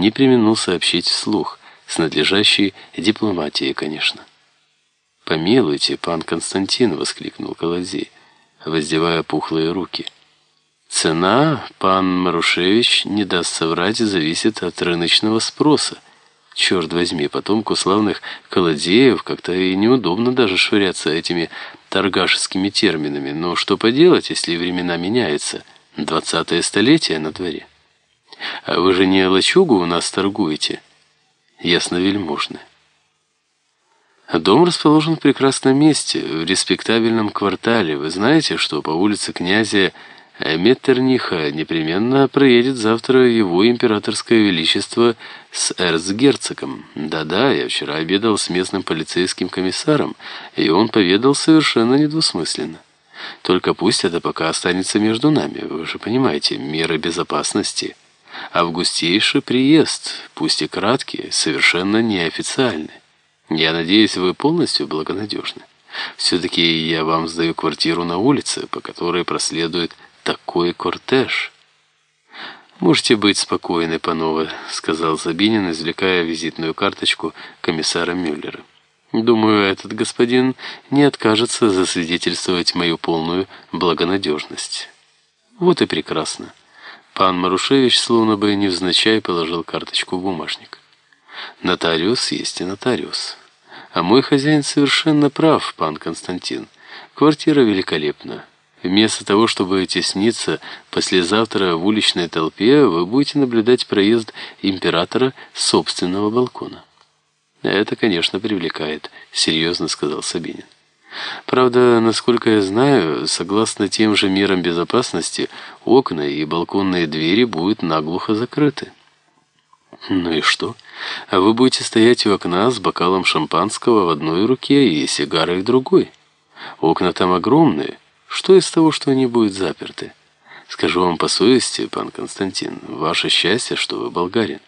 не применил сообщить вслух, с надлежащей дипломатией, конечно. «Помилуйте, пан Константин!» — воскликнул Колозей, воздевая пухлые руки. «Цена, пан Марушевич, не даст соврать, зависит от рыночного спроса. Черт возьми, потомку славных колодеев как-то и неудобно даже швыряться этими торгашескими терминами. Но что поделать, если времена меняются? Двадцатое столетие на дворе. А вы же не лачугу у нас торгуете? Ясновельможны. Дом расположен в прекрасном месте, в респектабельном квартале. Вы знаете, что по улице князя Меттерниха непременно проедет завтра его императорское величество с эрцгерцогом. Да-да, я вчера обедал с местным полицейским комиссаром, и он поведал совершенно недвусмысленно. Только пусть это пока останется между нами, вы же понимаете, меры безопасности. Августейший приезд, пусть и краткий, совершенно неофициальный. Я надеюсь, вы полностью благонадежны. Все-таки я вам сдаю квартиру на улице, по которой проследует такой кортеж. «Можете быть спокойны, панове», — сказал Забинин, извлекая визитную карточку комиссара Мюллера. «Думаю, этот господин не откажется засвидетельствовать мою полную благонадежность». «Вот и прекрасно». Пан Марушевич словно бы невзначай положил карточку в бумажник. «Нотариус есть и нотариус. А мой хозяин совершенно прав, пан Константин. Квартира великолепна». Вместо того, чтобы тесниться послезавтра в уличной толпе, вы будете наблюдать проезд императора с собственного балкона. «Это, конечно, привлекает», — серьезно сказал Сабинин. «Правда, насколько я знаю, согласно тем же мерам безопасности, окна и балконные двери будут наглухо закрыты». «Ну и что? А вы будете стоять у окна с бокалом шампанского в одной руке и сигарой в другой. Окна там огромные». Что из того, что они будут заперты? Скажу вам по совести, пан Константин, ваше счастье, что вы болгарин.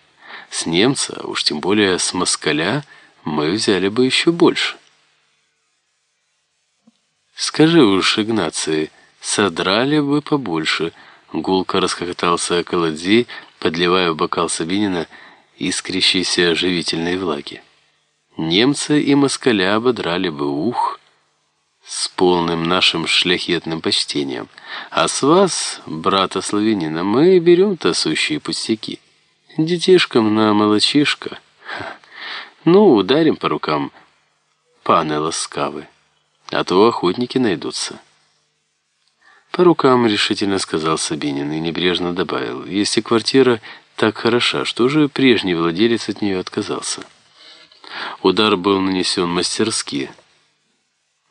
С немца, уж тем более с москаля, мы взяли бы еще больше. Скажи уж, Игнаций, содрали бы побольше. Гулко расхохотался Колодзей, подливая в бокал Сабинина искрящейся оживительной влаги. Немцы и москаля ободрали бы ух, с полным нашим шляхетным почтением. А с вас, брата славянина, мы берем-то сущие пустяки. Детишкам на молочишко. Ну, ударим по рукам, паны ласкавы, а то охотники найдутся. По рукам решительно сказал Сабинин и небрежно добавил, если квартира так хороша, что же прежний владелец от нее отказался? Удар был нанесен мастерски,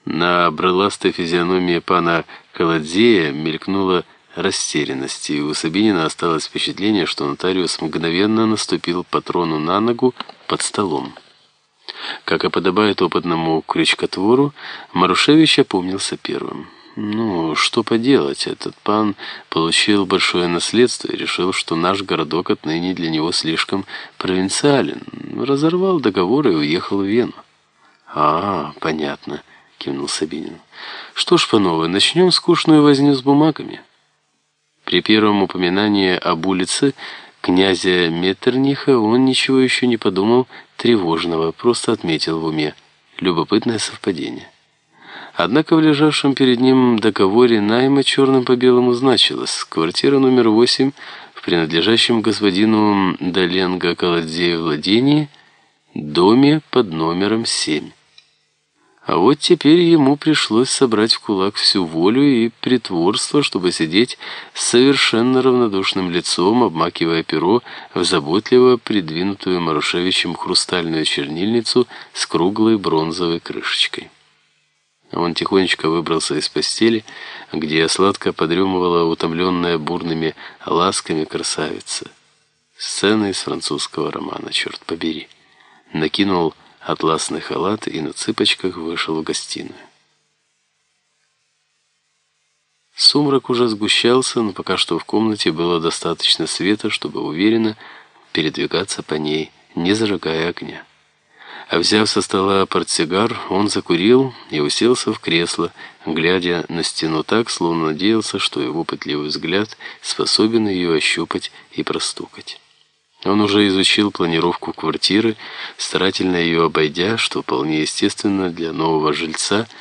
на брыластой физиономии пана Каладзея мелькнула растерянность, и у Сабинина осталось впечатление, что нотариус мгновенно наступил патрону на ногу под столом. Как и подобает опытному крючкотвору, Марушевич опомнился первым. Ну, что поделать, этот пан получил большое наследство и решил, что наш городок отныне для него слишком провинциален. Разорвал договор и уехал в Вену. А, понятно кивнул Сабинин. Что ж, панове, начнем скучную возню с бумагами. При первом упоминании об улице князя Меттерниха он ничего еще не подумал тревожного, просто отметил в уме. Любопытное совпадение. Однако в лежавшем перед ним договоре найма черным по белому значилось квартира номер восемь в принадлежащем господину Доленго Колодзею владении доме под номером семь. А вот теперь ему пришлось собрать в кулак всю волю и притворство, чтобы сидеть с совершенно равнодушным лицом, обмакивая перо в заботливо придвинутую Марушевичем хрустальную чернильницу с круглой бронзовой крышечкой. Он тихонечко выбрался из постели, где сладко подремывала утомленная бурными ласками красавица. Сцена из французского романа, черт побери. Накинул атласный халат и на цыпочках вышел в гостиную. Сумрак уже сгущался, но пока что в комнате было достаточно света, чтобы уверенно передвигаться по ней, не зажигая огня. А взяв со стола портсигар, он закурил и уселся в кресло, глядя на стену так, словно надеялся, что его пытливый взгляд способен ее ощупать и простукать. Он уже изучил планировку квартиры, старательно ее обойдя, что вполне естественно для нового жильца –